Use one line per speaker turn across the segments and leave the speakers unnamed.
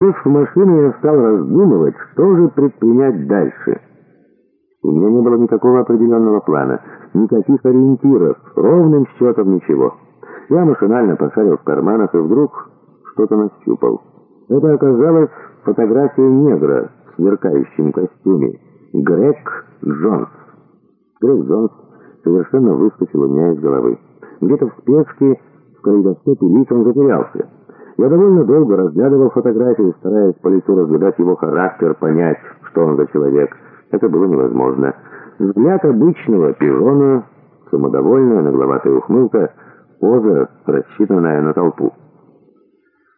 Сев в машину, я стал раздумывать, что же предпринять дальше. У меня не было никакого определенного плана, никаких ориентиров, ровным счетом ничего. Я машинально пошарил в карманах и вдруг что-то нащупал. Это оказалась фотография негра в сверкающем костюме. Грег Джонс. Грег Джонс совершенно выскочил у меня из головы. Где-то в спешке, в калейдоскопе лиц он затерялся. Я довольно долго разглядывал фотографии, стараясь по лицу разгадать его характер, понять, что он за человек. Это было невозможно. Взгляд обычного пижона, самодовольная нагловатая ухмылка, поза, рассчитанная на толпу.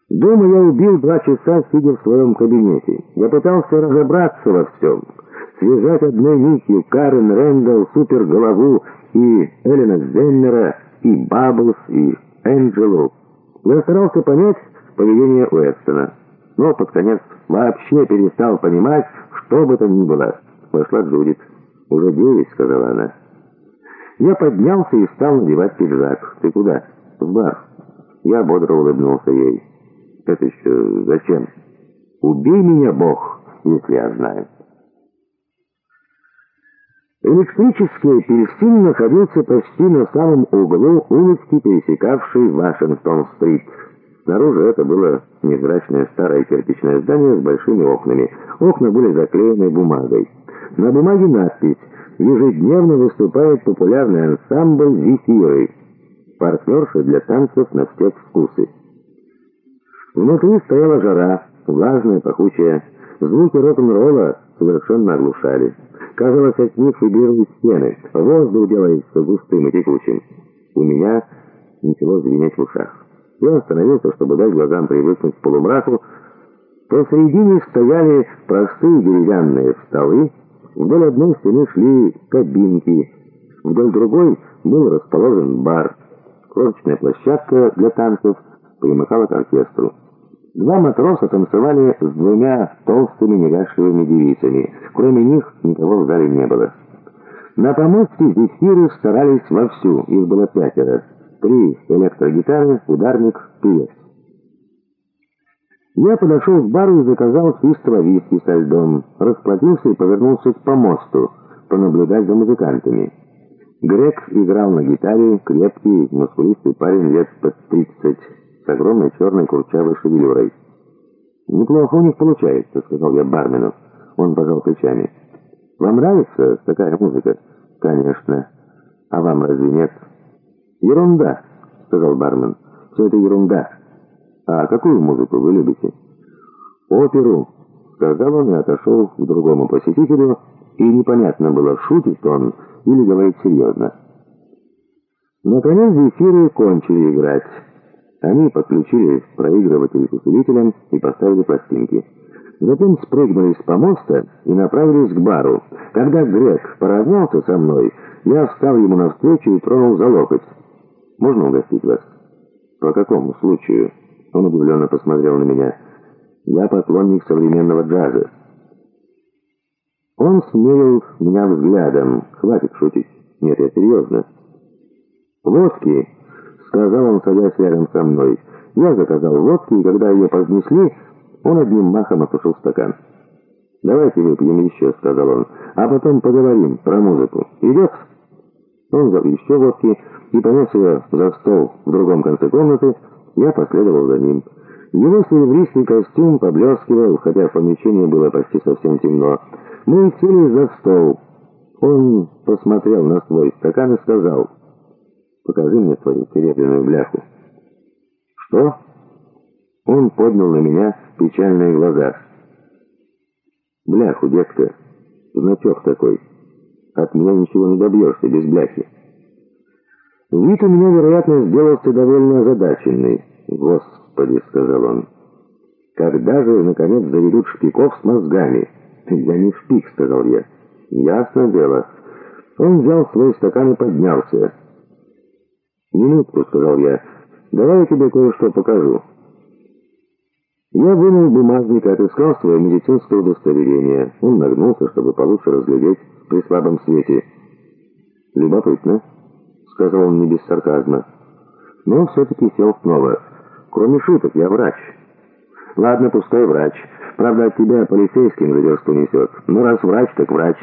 Дома я убил два часа, сидя в своем кабинете. Я пытался разобраться во всем, связать одной нитью Карен Рэндалл, суперголову и Эллена Зеннера, и Бабблс, и Энджелу. Я старался понять, поведение Уэстона. Но под конец вообще перестал понимать, что бы то ни было. Вошла Джудит. «Уже девять», — сказала она. Я поднялся и стал надевать пиджак. «Ты куда?» «В бар». Я бодро улыбнулся ей. «Это еще зачем?» «Убей меня, Бог, если я знаю». Электрический апельсин находился почти на самом углу улочки, пересекавшей Вашингтон-стрит. Снаружи это было невзрачное старое кирпичное здание с большими окнами. Окна были заклеены бумагой. На бумаге надпись «Ежедневно выступает популярный ансамбль «Зефиры». Партнерши для танцев на все вкусы. Внутри стояла жара, влажная, пахучая. Звуки рок-н-ролла совершенно оглушали. Казалось, от них вибрируют стены. Воздух делается густым и текучим. У меня начало звенеть в ушах. Я остановился, чтобы дать глазам привыкнуть к полумраку. Посредине стояли простые деревянные столы, вдоль одной стены шли кабинки, вдоль другой был расположен бар. Крошечная площадка для танцев примыкала к оркестру. Два матроса танцевали с двумя толстыми неряшливыми девицами. Кроме них никого в зале не было. На помосте зефиры старались вовсю, их было пятеро. Три электрогитары, ударник, певец. Я подошел к бару и заказал чистого виски со льдом, расплатился и повернулся к помосту, понаблюдать за музыкантами. Грек играл на гитаре, крепкий, мускулистый парень лет под тридцать, с огромной черной курчавой шевелюрой. «Неплохо у них получается», — сказал я бармену. Он пожал плечами. «Вам нравится такая музыка?» «Конечно. А вам разве нет?» «Ерунда», — сказал бармен. «Все это ерунда. А какую музыку вы любите?» «Оперу», — сказал он и отошел к другому посетителю, и непонятно было, шутит он или говорит серьезно. Наконец зефиры кончили играть. Они подключили проигрыватель к усилителям и поставили пластинки. Затем спрыгнули с помоста и направились к бару. Когда Грег поравнялся со мной, я встал ему навстречу и тронул за локоть. Можно угостить вас?» «По какому случаю?» Он удивленно посмотрел на меня. «Я поклонник современного джаза». Он смерил меня взглядом. «Хватит шутить. Нет, я серьезно». «Водки», — сказал он, садясь рядом со мной. Я заказал водки, и когда ее поднесли, он одним махом осушил стакан. «Давайте выпьем еще», — сказал он, — «а потом поговорим про музыку. Идет?» Он взял еще водки и понес ее за стол в другом конце комнаты, я последовал за ним. Его серебристый костюм поблескивал, хотя в помещении было почти совсем темно. Мы сели за стол. Он посмотрел на свой стакан и сказал, «Покажи мне свою серебряную бляху». «Что?» Он поднял на меня печальные глаза. «Бляху, детка, значок такой». От меня ничего не добьешься без бляхи. Вид у меня, вероятно, сделался довольно озадаченный. «Господи», — сказал он, — «когда же, наконец, заведут шпиков с мозгами?» «Я не шпик», — сказал я. «Ясно дело». Он взял свой стакан и поднялся. «Минутку», — сказал я, — «давай я тебе кое-что покажу». Я вынул бумажник и отыскал свое медицинское удостоверение. Он нагнулся, чтобы получше разглядеть при слабом свете. «Любопытно», — сказал он не без сарказма. Но все-таки сел снова. «Кроме шуток, я врач. Ладно, пустой врач. Правда, от тебя полицейским за версту несет. Ну, раз врач, так врач.